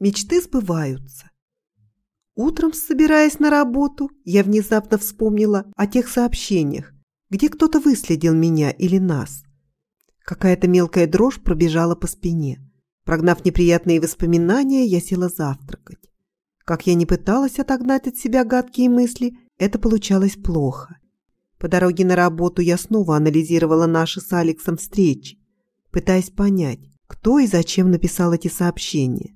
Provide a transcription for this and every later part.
мечты сбываются. Утром, собираясь на работу, я внезапно вспомнила о тех сообщениях, где кто-то выследил меня или нас. Какая-то мелкая дрожь пробежала по спине. Прогнав неприятные воспоминания, я села завтракать. Как я не пыталась отогнать от себя гадкие мысли, это получалось плохо. По дороге на работу я снова анализировала наши с Алексом встречи, пытаясь понять, кто и зачем написал эти сообщения.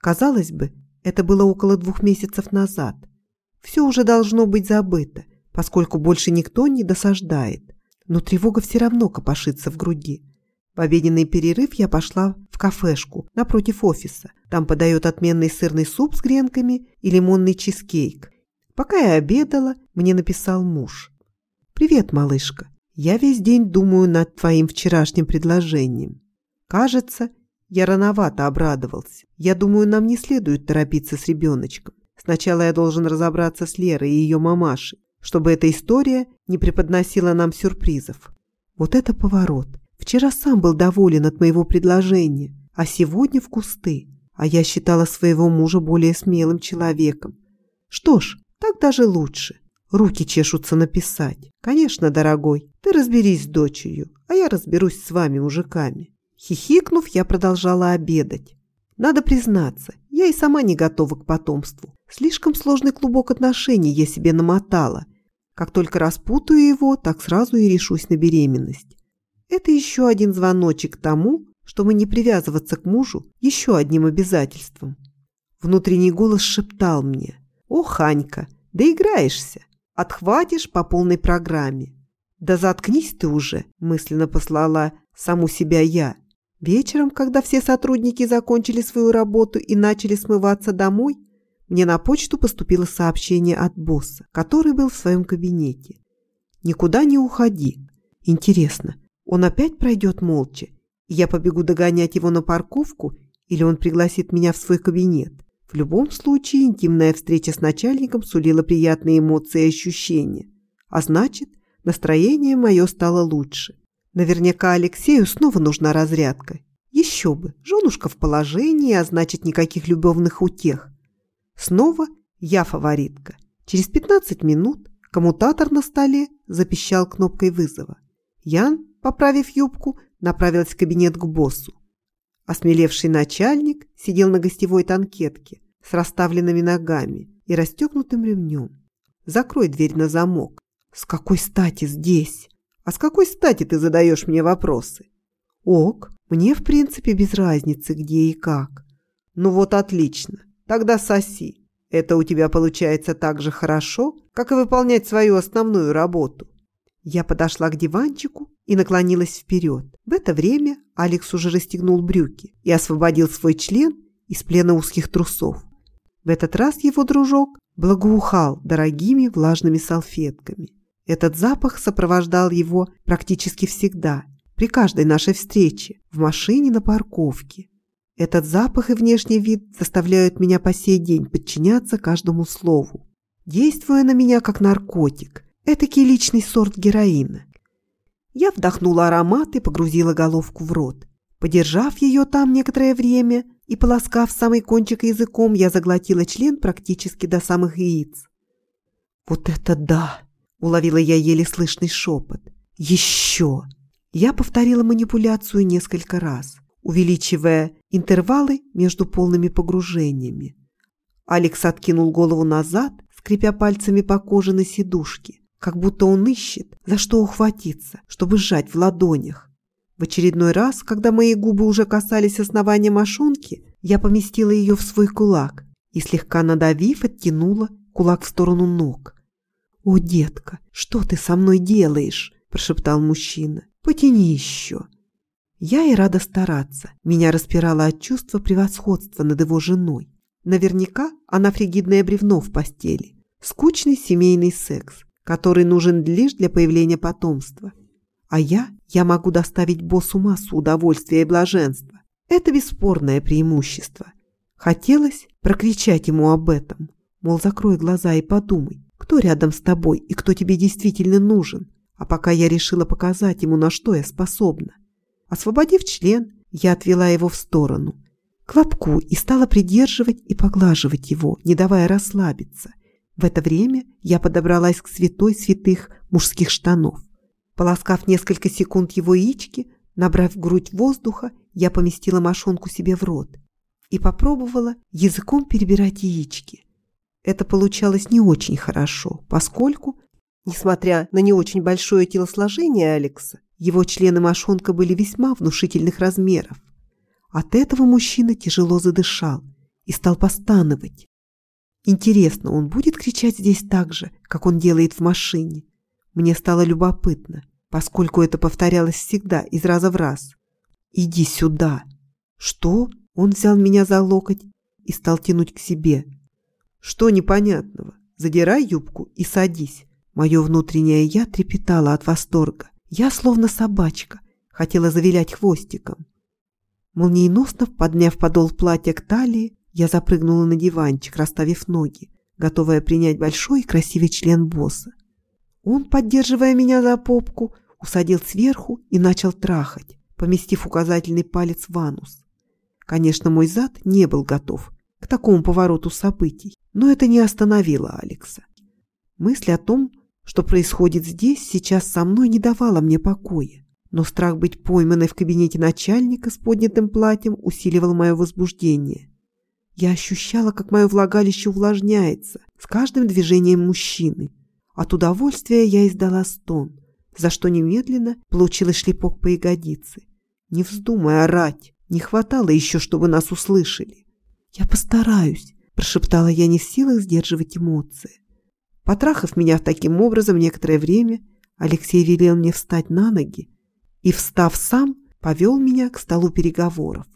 Казалось бы, это было около двух месяцев назад. Все уже должно быть забыто, поскольку больше никто не досаждает. Но тревога все равно копошится в груди. В обеденный перерыв я пошла в кафешку напротив офиса. Там подают отменный сырный суп с гренками и лимонный чизкейк. Пока я обедала, мне написал муж. «Привет, малышка. Я весь день думаю над твоим вчерашним предложением. Кажется, я рановато обрадовался. Я думаю, нам не следует торопиться с ребеночком. Сначала я должен разобраться с Лерой и ее мамашей, чтобы эта история не преподносила нам сюрпризов. Вот это поворот. Вчера сам был доволен от моего предложения, а сегодня в кусты. А я считала своего мужа более смелым человеком. Что ж, так даже лучше. Руки чешутся написать. Конечно, дорогой, ты разберись с дочерью, а я разберусь с вами, мужиками. Хихикнув, я продолжала обедать. Надо признаться, я и сама не готова к потомству. Слишком сложный клубок отношений я себе намотала. Как только распутаю его, так сразу и решусь на беременность. Это еще один звоночек тому, чтобы не привязываться к мужу еще одним обязательством. Внутренний голос шептал мне. «О, Ханька, доиграешься, отхватишь по полной программе». «Да заткнись ты уже», – мысленно послала саму себя я. Вечером, когда все сотрудники закончили свою работу и начали смываться домой, мне на почту поступило сообщение от босса, который был в своем кабинете. «Никуда не уходи. Интересно, он опять пройдет молча, и я побегу догонять его на парковку, или он пригласит меня в свой кабинет?» В любом случае, интимная встреча с начальником сулила приятные эмоции и ощущения. А значит, настроение мое стало лучше. Наверняка Алексею снова нужна разрядка. Еще бы, женушка в положении, а значит никаких любовных утех. Снова я фаворитка. Через 15 минут коммутатор на столе запищал кнопкой вызова. Ян, поправив юбку, направилась в кабинет к боссу. Осмелевший начальник сидел на гостевой танкетке с расставленными ногами и расстегнутым ремнем. «Закрой дверь на замок». «С какой стати здесь?» А с какой стати ты задаешь мне вопросы? Ок, мне в принципе без разницы где и как. Ну вот отлично, тогда соси. Это у тебя получается так же хорошо, как и выполнять свою основную работу. Я подошла к диванчику и наклонилась вперед. В это время Алекс уже расстегнул брюки и освободил свой член из плена узких трусов. В этот раз его дружок благоухал дорогими влажными салфетками. Этот запах сопровождал его практически всегда, при каждой нашей встрече, в машине на парковке. Этот запах и внешний вид заставляют меня по сей день подчиняться каждому слову, действуя на меня как наркотик, этакий личный сорт героина. Я вдохнула аромат и погрузила головку в рот. Подержав ее там некоторое время и полоскав самый кончик языком, я заглотила член практически до самых яиц. «Вот это да!» Уловила я еле слышный шепот. «Еще!» Я повторила манипуляцию несколько раз, увеличивая интервалы между полными погружениями. Алекс откинул голову назад, скрипя пальцами по коже на сидушке, как будто он ищет, за что ухватиться, чтобы сжать в ладонях. В очередной раз, когда мои губы уже касались основания мошонки, я поместила ее в свой кулак и, слегка надавив, оттянула кулак в сторону ног. «О, детка, что ты со мной делаешь?» – прошептал мужчина. «Потяни еще». Я и рада стараться. Меня распирало от чувства превосходства над его женой. Наверняка она фригидное бревно в постели. Скучный семейный секс, который нужен лишь для появления потомства. А я, я могу доставить боссу массу удовольствия и блаженства. Это бесспорное преимущество. Хотелось прокричать ему об этом. Мол, закрой глаза и подумай, кто рядом с тобой и кто тебе действительно нужен. А пока я решила показать ему, на что я способна. Освободив член, я отвела его в сторону. к лобку и стала придерживать и поглаживать его, не давая расслабиться. В это время я подобралась к святой святых мужских штанов. Полоскав несколько секунд его яички, набрав в грудь воздуха, я поместила мошонку себе в рот и попробовала языком перебирать яички. Это получалось не очень хорошо, поскольку, несмотря на не очень большое телосложение Алекса, его члены мошонка были весьма внушительных размеров. От этого мужчина тяжело задышал и стал постановать. Интересно, он будет кричать здесь так же, как он делает в машине? Мне стало любопытно, поскольку это повторялось всегда, из раза в раз. «Иди сюда!» «Что?» Он взял меня за локоть и стал тянуть к себе. «Что непонятного? Задирай юбку и садись». Мое внутреннее «я» трепетало от восторга. Я, словно собачка, хотела завилять хвостиком. Молниеносно подняв подол платья к талии, я запрыгнула на диванчик, расставив ноги, готовая принять большой и красивый член босса. Он, поддерживая меня за попку, усадил сверху и начал трахать, поместив указательный палец в анус. Конечно, мой зад не был готов к такому повороту событий, но это не остановило Алекса. Мысль о том, что происходит здесь, сейчас со мной не давала мне покоя. Но страх быть пойманной в кабинете начальника с поднятым платьем усиливал мое возбуждение. Я ощущала, как мое влагалище увлажняется с каждым движением мужчины. От удовольствия я издала стон, за что немедленно получила шлепок по ягодице. Не вздумай орать, не хватало еще, чтобы нас услышали. «Я постараюсь», – прошептала я не в силах сдерживать эмоции. Потрахав меня таким образом некоторое время, Алексей велел мне встать на ноги и, встав сам, повел меня к столу переговоров.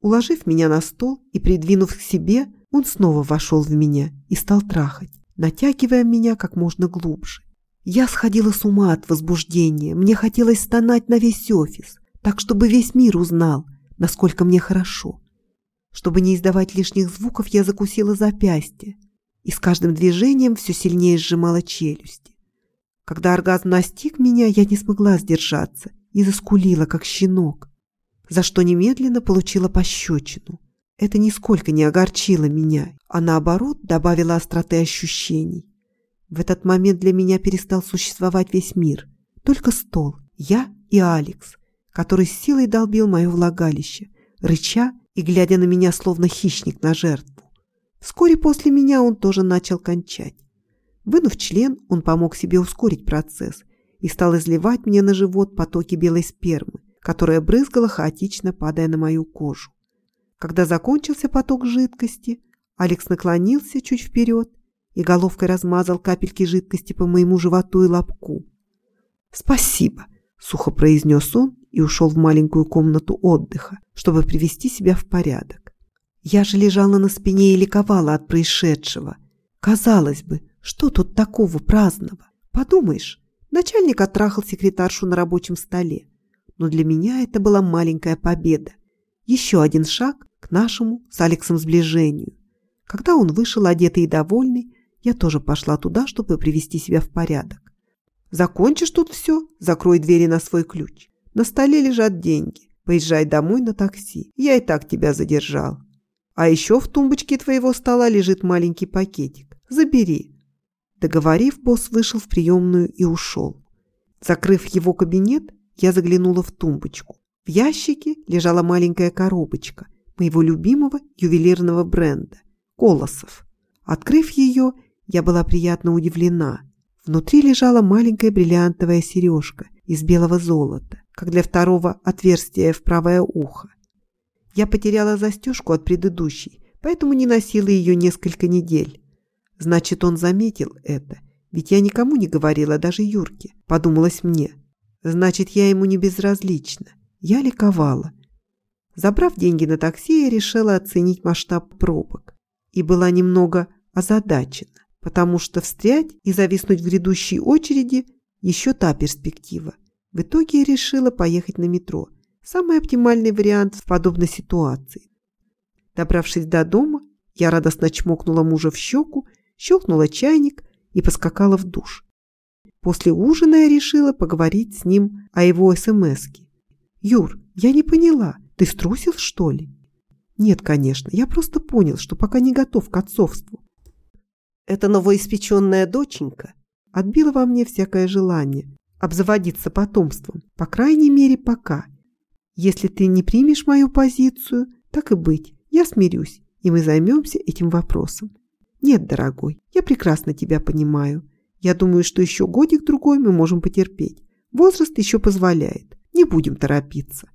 Уложив меня на стол и придвинув к себе, он снова вошел в меня и стал трахать, натягивая меня как можно глубже. Я сходила с ума от возбуждения, мне хотелось стонать на весь офис, так чтобы весь мир узнал, насколько мне хорошо. Чтобы не издавать лишних звуков, я закусила запястье, и с каждым движением все сильнее сжимала челюсти. Когда оргазм настиг меня, я не смогла сдержаться и заскулила, как щенок, за что немедленно получила пощечину. Это нисколько не огорчило меня, а наоборот добавило остроты ощущений. В этот момент для меня перестал существовать весь мир, только стол, я и Алекс, который с силой долбил мое влагалище, рыча и глядя на меня словно хищник на жертву. Вскоре после меня он тоже начал кончать. Вынув член, он помог себе ускорить процесс и стал изливать мне на живот потоки белой спермы, которая брызгала хаотично, падая на мою кожу. Когда закончился поток жидкости, Алекс наклонился чуть вперед и головкой размазал капельки жидкости по моему животу и лобку. «Спасибо», — сухо произнес он и ушел в маленькую комнату отдыха, чтобы привести себя в порядок. Я же лежала на спине и ликовала от происшедшего. Казалось бы, что тут такого праздного? Подумаешь, начальник оттрахал секретаршу на рабочем столе. Но для меня это была маленькая победа. Еще один шаг к нашему с Алексом сближению. Когда он вышел одетый и довольный, я тоже пошла туда, чтобы привести себя в порядок. Закончишь тут все, закрой двери на свой ключ. На столе лежат деньги. Поезжай домой на такси. Я и так тебя задержал. А еще в тумбочке твоего стола лежит маленький пакетик. Забери». Договорив, босс вышел в приемную и ушел. Закрыв его кабинет, я заглянула в тумбочку. В ящике лежала маленькая коробочка моего любимого ювелирного бренда – Колосов. Открыв ее, я была приятно удивлена. Внутри лежала маленькая бриллиантовая сережка из белого золота, как для второго отверстия в правое ухо. Я потеряла застежку от предыдущей, поэтому не носила ее несколько недель. Значит, он заметил это, ведь я никому не говорила, даже Юрке, подумалось мне. Значит, я ему не безразлична. Я ликовала. Забрав деньги на такси, я решила оценить масштаб пробок. И была немного озадачена, потому что встрять и зависнуть в грядущей очереди – еще та перспектива. В итоге я решила поехать на метро – Самый оптимальный вариант в подобной ситуации. Добравшись до дома, я радостно чмокнула мужа в щеку, щелкнула чайник и поскакала в душ. После ужина я решила поговорить с ним о его СМСке. «Юр, я не поняла, ты струсил, что ли?» Нет, конечно, я просто понял, что пока не готов к отцовству. Эта новоиспеченная доченька отбила во мне всякое желание обзаводиться потомством, по крайней мере, пока. Если ты не примешь мою позицию, так и быть, я смирюсь, и мы займемся этим вопросом. Нет, дорогой, я прекрасно тебя понимаю. Я думаю, что еще годик-другой мы можем потерпеть. Возраст еще позволяет. Не будем торопиться.